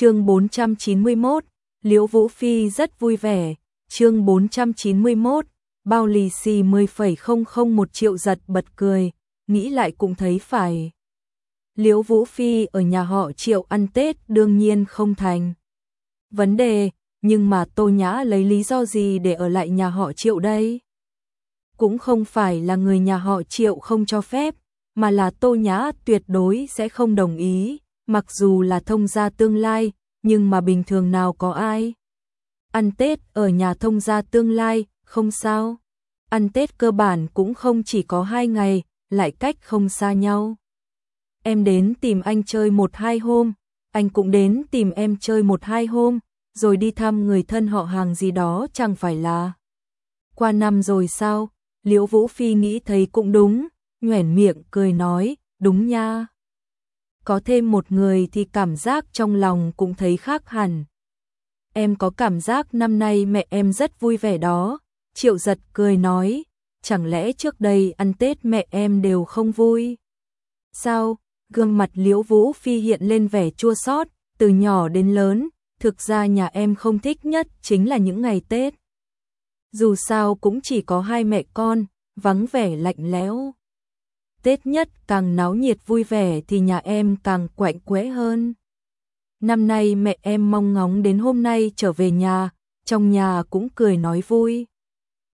chương 491, Liễu Vũ Phi rất vui vẻ, chương 491, bao lì xì 10,001 triệu giật bật cười, nghĩ lại cũng thấy phải. Liễu Vũ Phi ở nhà họ triệu ăn Tết đương nhiên không thành. Vấn đề, nhưng mà Tô Nhã lấy lý do gì để ở lại nhà họ triệu đây? Cũng không phải là người nhà họ triệu không cho phép, mà là Tô Nhã tuyệt đối sẽ không đồng ý, mặc dù là thông gia tương lai, nhưng mà bình thường nào có ai. Ăn Tết ở nhà thông gia tương lai, không sao. Ăn Tết cơ bản cũng không chỉ có hai ngày, lại cách không xa nhau. Em đến tìm anh chơi một hai hôm, anh cũng đến tìm em chơi một hai hôm, rồi đi thăm người thân họ hàng gì đó chẳng phải là. Qua năm rồi sao, Liễu Vũ Phi nghĩ thấy cũng đúng, nhoẻn miệng cười nói, đúng nha. Có thêm một người thì cảm giác trong lòng cũng thấy khác hẳn. Em có cảm giác năm nay mẹ em rất vui vẻ đó, triệu giật cười nói, chẳng lẽ trước đây ăn Tết mẹ em đều không vui? Sao? Gương mặt Liễu Vũ Phi hiện lên vẻ chua xót, từ nhỏ đến lớn, thực ra nhà em không thích nhất chính là những ngày Tết. Dù sao cũng chỉ có hai mẹ con, vắng vẻ lạnh lẽo. Tết nhất càng náo nhiệt vui vẻ thì nhà em càng quạnh quẽ hơn. Năm nay mẹ em mong ngóng đến hôm nay trở về nhà, trong nhà cũng cười nói vui.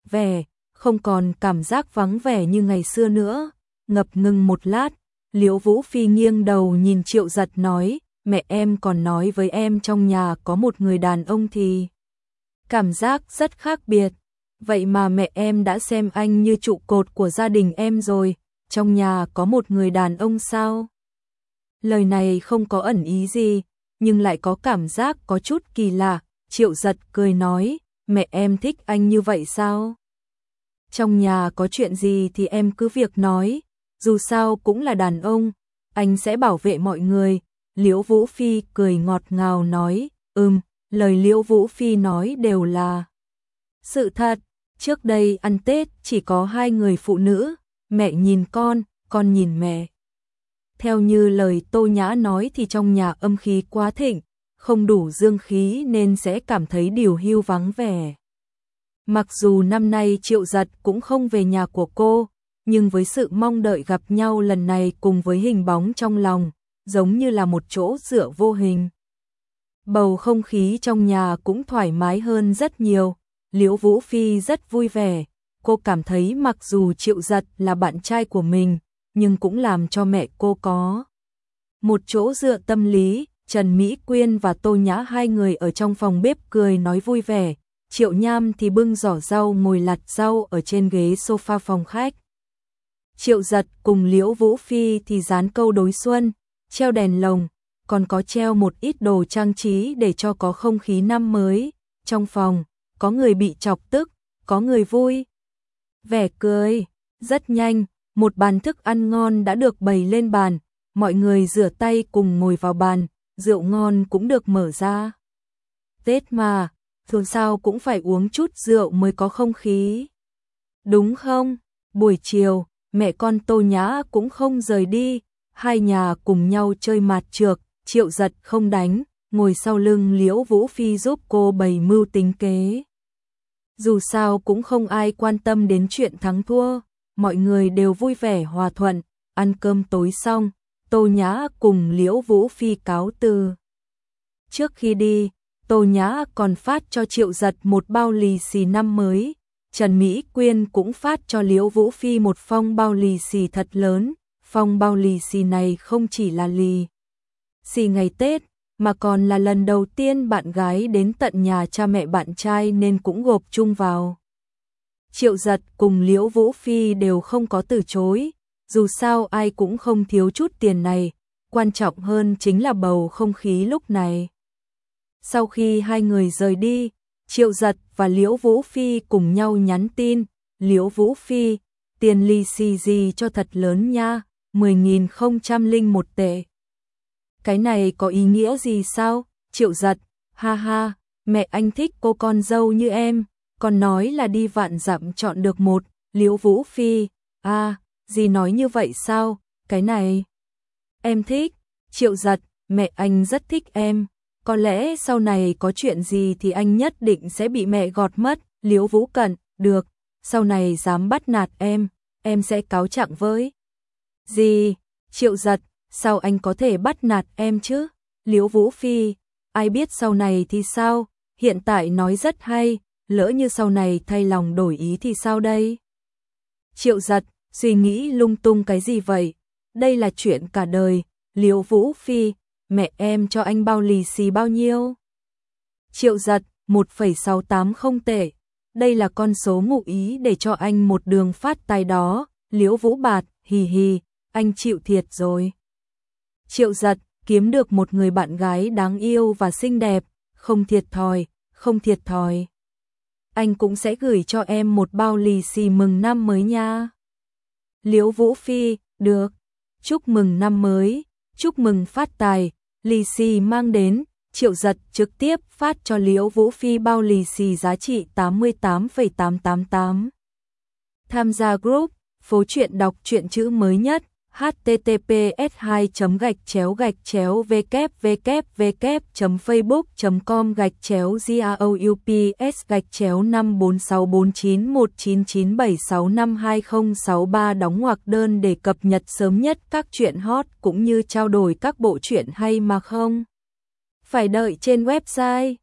Vẻ, không còn cảm giác vắng vẻ như ngày xưa nữa. Ngập ngừng một lát, Liễu Vũ Phi nghiêng đầu nhìn Triệu Giật nói, mẹ em còn nói với em trong nhà có một người đàn ông thì cảm giác rất khác biệt. Vậy mà mẹ em đã xem anh như trụ cột của gia đình em rồi, trong nhà có một người đàn ông sao? Lời này không có ẩn ý gì, nhưng lại có cảm giác có chút kỳ lạ, triệu giật cười nói, mẹ em thích anh như vậy sao? Trong nhà có chuyện gì thì em cứ việc nói, dù sao cũng là đàn ông, anh sẽ bảo vệ mọi người. Liễu Vũ Phi cười ngọt ngào nói, ừm, lời Liễu Vũ Phi nói đều là sự thật. Trước đây ăn Tết chỉ có hai người phụ nữ, mẹ nhìn con, con nhìn mẹ. Theo như lời Tô Nhã nói thì trong nhà âm khí quá thịnh, không đủ dương khí nên sẽ cảm thấy điều hưu vắng vẻ. Mặc dù năm nay Triệu Giật cũng không về nhà của cô, nhưng với sự mong đợi gặp nhau lần này cùng với hình bóng trong lòng, giống như là một chỗ dựa vô hình. Bầu không khí trong nhà cũng thoải mái hơn rất nhiều, Liễu Vũ Phi rất vui vẻ, cô cảm thấy mặc dù Triệu Giật là bạn trai của mình, nhưng cũng làm cho mẹ cô có một chỗ dựa tâm lý. Trần Mỹ Quyên và Tô Nhã hai người ở trong phòng bếp cười nói vui vẻ, Triệu Nham thì bưng giỏ rau ngồi lặt rau ở trên ghế sofa phòng khách. Triệu Giật cùng Liễu Vũ Phi thì dán câu đối xuân, treo đèn lồng, còn có treo một ít đồ trang trí để cho có không khí năm mới. Trong phòng, có người bị chọc tức, có người vui. Vẻ cười, rất nhanh, một bàn thức ăn ngon đã được bày lên bàn, mọi người rửa tay cùng ngồi vào bàn, rượu ngon cũng được mở ra. Tết mà, thường sao cũng phải uống chút rượu mới có không khí. Đúng không? Buổi chiều, mẹ con Tô Nhã cũng không rời đi, hai nhà cùng nhau chơi mạt trược, triệu giật không đánh, ngồi sau lưng Liễu Vũ Phi giúp cô bày mưu tính kế. Dù sao cũng không ai quan tâm đến chuyện thắng thua, mọi người đều vui vẻ hòa thuận, ăn cơm tối xong, Tô Nhã cùng Liễu Vũ Phi cáo từ. Trước khi đi, Tô Nhã còn phát cho Triệu Giật một bao lì xì năm mới, Trần Mỹ Quyên cũng phát cho Liễu Vũ Phi một phong bao lì xì thật lớn, phong bao lì xì này không chỉ là lì xì ngày Tết, mà còn là lần đầu tiên bạn gái đến tận nhà cha mẹ bạn trai nên cũng gộp chung vào. Triệu giật cùng Liễu Vũ Phi đều không có từ chối, dù sao ai cũng không thiếu chút tiền này, quan trọng hơn chính là bầu không khí lúc này. Sau khi hai người rời đi, Triệu giật và Liễu Vũ Phi cùng nhau nhắn tin, Liễu Vũ Phi, tiền lì xì gì cho thật lớn nha, 10.001 tệ. Cái này có ý nghĩa gì sao? Triệu giật, ha ha, mẹ anh thích cô con dâu như em, còn nói là đi vạn dặm chọn được một, liễu vũ phi, a à, gì nói như vậy sao, cái này. Em thích, triệu giật, mẹ anh rất thích em, có lẽ sau này có chuyện gì thì anh nhất định sẽ bị mẹ gọt mất, Liễu Vũ Cận, được, sau này dám bắt nạt em, em sẽ cáo trạng với. Gì? Triệu giật, sao anh có thể bắt nạt em chứ? Liễu Vũ Phi, ai biết sau này thì sao, hiện tại nói rất hay, lỡ như sau này thay lòng đổi ý thì sao đây? Triệu giật, suy nghĩ lung tung cái gì vậy? Đây là chuyện cả đời, Liễu Vũ Phi, mẹ em cho anh bao lì xì bao nhiêu? Triệu giật, 1,68 không tệ. Đây là con số ngụ ý để cho anh một đường phát tài đó, Liễu Vũ Bạt, hì hì, anh chịu thiệt rồi. Triệu giật, kiếm được một người bạn gái đáng yêu và xinh đẹp, không thiệt thòi, không thiệt thòi. Anh cũng sẽ gửi cho em một bao lì xì mừng năm mới nha. Liễu Vũ Phi, được. Chúc mừng năm mới, chúc mừng phát tài, lì xì mang đến, triệu giật trực tiếp phát cho Liễu Vũ Phi bao lì xì giá trị 88,888. Tham gia group, phố truyện đọc truyện chữ mới nhất https 2 gạch chéo gạch chéo www facebook com gạch chéo groups gạch chéo 546491997652063 đóng ngoặc đơn để cập nhật sớm nhất các chuyện hot cũng như trao đổi các bộ truyện hay mà không. Phải đợi trên website.